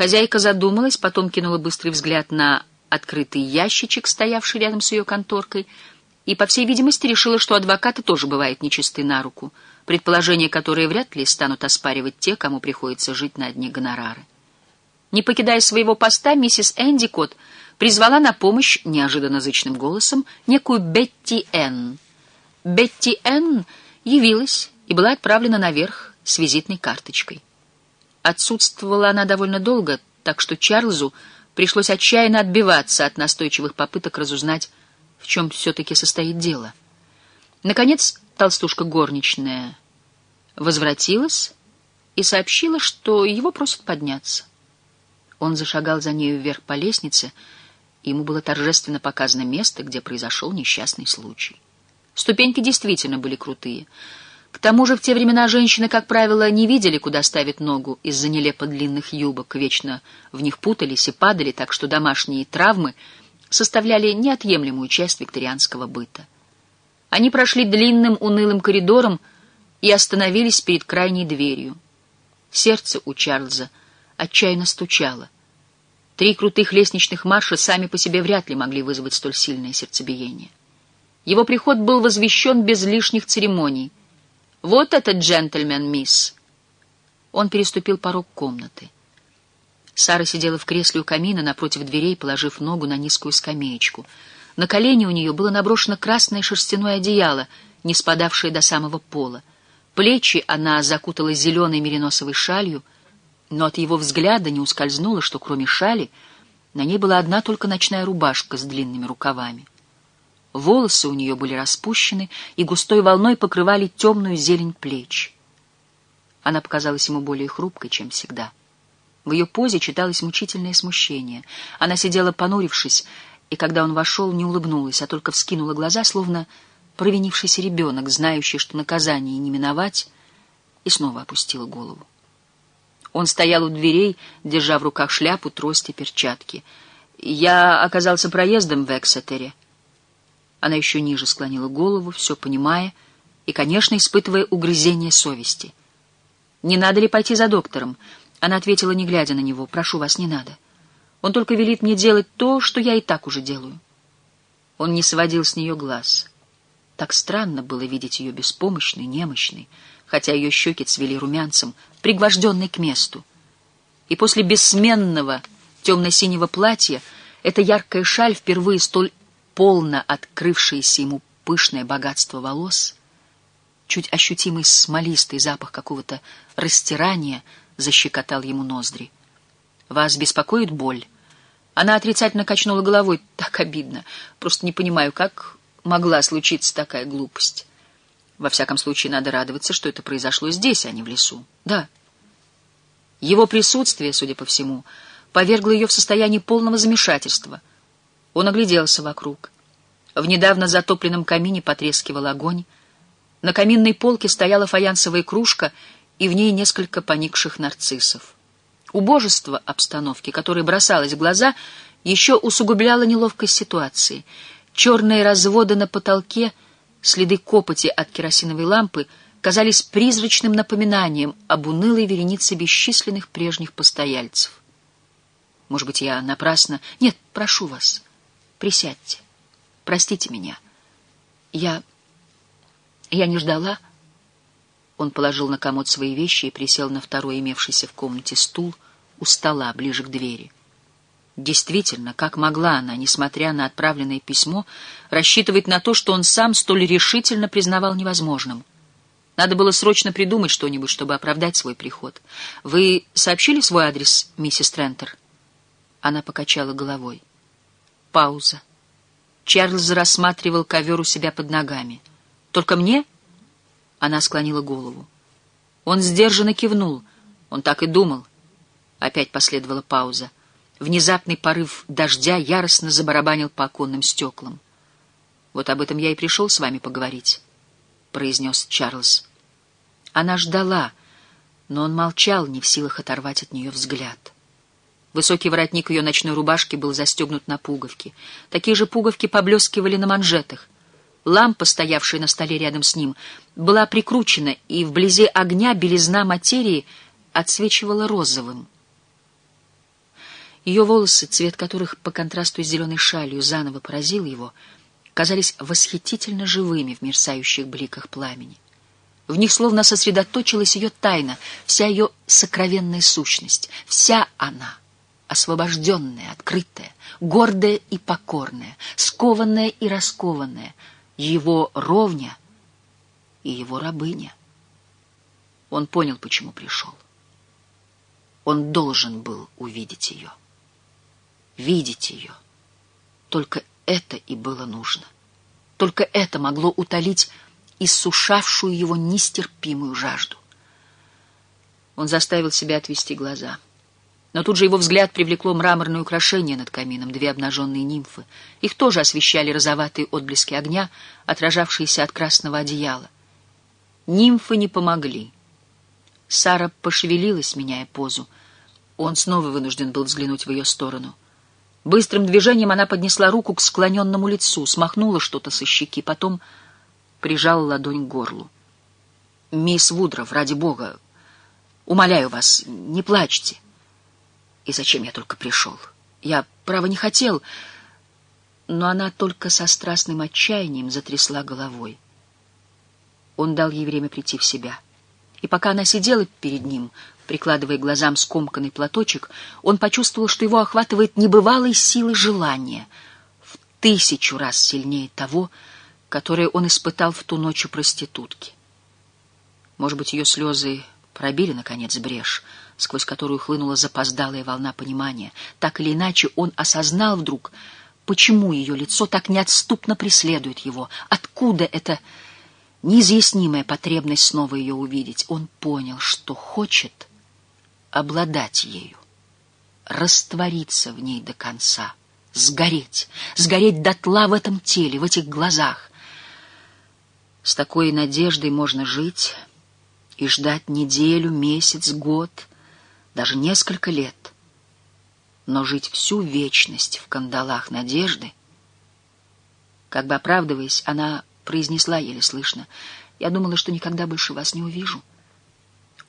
Хозяйка задумалась, потом кинула быстрый взгляд на открытый ящичек, стоявший рядом с ее конторкой, и, по всей видимости, решила, что адвокаты тоже бывают нечисты на руку, предположения которые вряд ли станут оспаривать те, кому приходится жить на одни гонорары. Не покидая своего поста, миссис Эндикот призвала на помощь неожиданно зычным голосом некую Бетти Энн. Бетти Энн явилась и была отправлена наверх с визитной карточкой. Отсутствовала она довольно долго, так что Чарльзу пришлось отчаянно отбиваться от настойчивых попыток разузнать, в чем все-таки состоит дело. Наконец, толстушка горничная возвратилась и сообщила, что его просят подняться. Он зашагал за нею вверх по лестнице, ему было торжественно показано место, где произошел несчастный случай. Ступеньки действительно были крутые. К тому же в те времена женщины, как правило, не видели, куда ставить ногу из-за нелепо длинных юбок, вечно в них путались и падали, так что домашние травмы составляли неотъемлемую часть викторианского быта. Они прошли длинным унылым коридором и остановились перед крайней дверью. Сердце у Чарльза отчаянно стучало. Три крутых лестничных марша сами по себе вряд ли могли вызвать столь сильное сердцебиение. Его приход был возвещен без лишних церемоний. «Вот этот джентльмен, мисс!» Он переступил порог комнаты. Сара сидела в кресле у камина напротив дверей, положив ногу на низкую скамеечку. На колени у нее было наброшено красное шерстяное одеяло, не спадавшее до самого пола. Плечи она закутала зеленой мериносовой шалью — но от его взгляда не ускользнуло, что кроме шали на ней была одна только ночная рубашка с длинными рукавами. Волосы у нее были распущены и густой волной покрывали темную зелень плеч. Она показалась ему более хрупкой, чем всегда. В ее позе читалось мучительное смущение. Она сидела понурившись, и когда он вошел, не улыбнулась, а только вскинула глаза, словно провинившийся ребенок, знающий, что наказание не миновать, и снова опустила голову. Он стоял у дверей, держа в руках шляпу, трость и перчатки. «Я оказался проездом в Эксетере». Она еще ниже склонила голову, все понимая и, конечно, испытывая угрызение совести. «Не надо ли пойти за доктором?» Она ответила, не глядя на него. «Прошу вас, не надо. Он только велит мне делать то, что я и так уже делаю». Он не сводил с нее глаз. Так странно было видеть ее беспомощной, немощной, хотя ее щеки цвели румянцем, пригвожденной к месту. И после бессменного темно-синего платья эта яркая шаль, впервые столь полно открывшееся ему пышное богатство волос, чуть ощутимый смолистый запах какого-то растирания защекотал ему ноздри. «Вас беспокоит боль?» Она отрицательно качнула головой. «Так обидно. Просто не понимаю, как могла случиться такая глупость?» Во всяком случае, надо радоваться, что это произошло здесь, а не в лесу. Да. Его присутствие, судя по всему, повергло ее в состояние полного замешательства. Он огляделся вокруг. В недавно затопленном камине потрескивал огонь. На каминной полке стояла фаянсовая кружка, и в ней несколько поникших нарциссов. Убожество обстановки, которое бросалось в глаза, еще усугубляло неловкость ситуации. Черные разводы на потолке — Следы копоти от керосиновой лампы казались призрачным напоминанием об унылой веренице бесчисленных прежних постояльцев. Может быть, я напрасно... Нет, прошу вас, присядьте. Простите меня. Я... Я не ждала... Он положил на комод свои вещи и присел на второй имевшийся в комнате стул у стола, ближе к двери. Действительно, как могла она, несмотря на отправленное письмо, рассчитывать на то, что он сам столь решительно признавал невозможным? Надо было срочно придумать что-нибудь, чтобы оправдать свой приход. «Вы сообщили свой адрес, миссис Трентер?» Она покачала головой. Пауза. Чарльз рассматривал ковер у себя под ногами. «Только мне?» Она склонила голову. Он сдержанно кивнул. Он так и думал. Опять последовала пауза. Внезапный порыв дождя яростно забарабанил по оконным стеклам. «Вот об этом я и пришел с вами поговорить», — произнес Чарльз. Она ждала, но он молчал, не в силах оторвать от нее взгляд. Высокий воротник ее ночной рубашки был застегнут на пуговки. Такие же пуговки поблескивали на манжетах. Лампа, стоявшая на столе рядом с ним, была прикручена, и вблизи огня белизна материи отсвечивала розовым. Ее волосы, цвет которых по контрасту с зеленой шалью заново поразил его, казались восхитительно живыми в мерцающих бликах пламени. В них словно сосредоточилась ее тайна, вся ее сокровенная сущность, вся она, освобожденная, открытая, гордая и покорная, скованная и раскованная, его ровня и его рабыня. Он понял, почему пришел. Он должен был увидеть ее. Видеть ее. Только это и было нужно. Только это могло утолить иссушавшую его нестерпимую жажду. Он заставил себя отвести глаза. Но тут же его взгляд привлекло мраморное украшение над камином, две обнаженные нимфы. Их тоже освещали розоватые отблески огня, отражавшиеся от красного одеяла. Нимфы не помогли. Сара пошевелилась, меняя позу. Он снова вынужден был взглянуть в ее сторону. Быстрым движением она поднесла руку к склоненному лицу, смахнула что-то со щеки, потом прижала ладонь к горлу. «Мисс Вудров, ради бога, умоляю вас, не плачьте. И зачем я только пришел? Я, право, не хотел...» Но она только со страстным отчаянием затрясла головой. Он дал ей время прийти в себя — и пока она сидела перед ним, прикладывая глазам скомканный платочек, он почувствовал, что его охватывает небывалой силы желания, в тысячу раз сильнее того, которое он испытал в ту ночь у проститутки. Может быть, ее слезы пробили, наконец, брешь, сквозь которую хлынула запоздалая волна понимания. Так или иначе, он осознал вдруг, почему ее лицо так неотступно преследует его, откуда это неизъяснимая потребность снова ее увидеть. Он понял, что хочет обладать ею, раствориться в ней до конца, сгореть, сгореть дотла в этом теле, в этих глазах. С такой надеждой можно жить и ждать неделю, месяц, год, даже несколько лет. Но жить всю вечность в кандалах надежды, как бы оправдываясь, она произнесла еле слышно. Я думала, что никогда больше вас не увижу.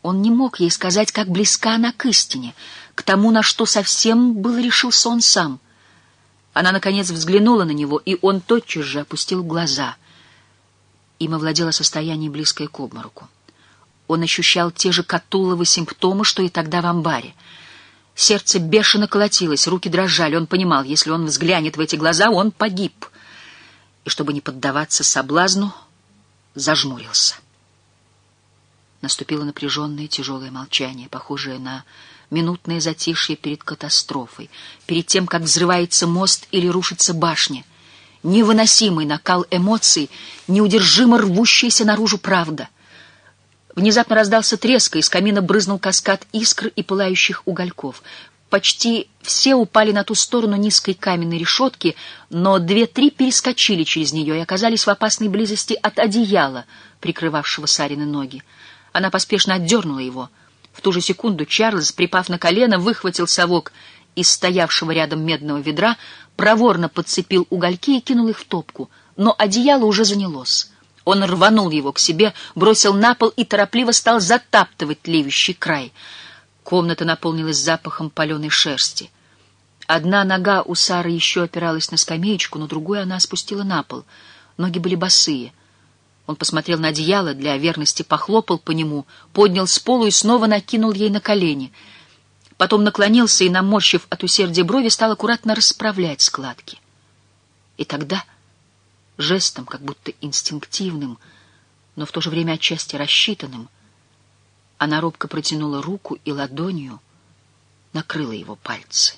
Он не мог ей сказать, как близка она к истине, к тому, на что совсем был решился он сам. Она, наконец, взглянула на него, и он тотчас же опустил глаза. Им овладело состояние, близкое к обмороку. Он ощущал те же катуловы симптомы, что и тогда в амбаре. Сердце бешено колотилось, руки дрожали. Он понимал, если он взглянет в эти глаза, он погиб — и, чтобы не поддаваться соблазну, зажмурился. Наступило напряженное тяжелое молчание, похожее на минутное затишье перед катастрофой, перед тем, как взрывается мост или рушится башня. Невыносимый накал эмоций, неудержимо рвущаяся наружу правда. Внезапно раздался треск, и из камина брызнул каскад искр и пылающих угольков. Почти все упали на ту сторону низкой каменной решетки, но две-три перескочили через нее и оказались в опасной близости от одеяла, прикрывавшего Сарины ноги. Она поспешно отдернула его. В ту же секунду Чарльз, припав на колено, выхватил совок из стоявшего рядом медного ведра, проворно подцепил угольки и кинул их в топку, но одеяло уже занялось. Он рванул его к себе, бросил на пол и торопливо стал затаптывать тлеющий край — Комната наполнилась запахом паленой шерсти. Одна нога у Сары еще опиралась на скамеечку, но другую она спустила на пол. Ноги были босые. Он посмотрел на одеяло, для верности похлопал по нему, поднял с полу и снова накинул ей на колени. Потом наклонился и, наморщив от усердия брови, стал аккуратно расправлять складки. И тогда, жестом, как будто инстинктивным, но в то же время отчасти рассчитанным, — она робко протянула руку и ладонью накрыла его пальцы.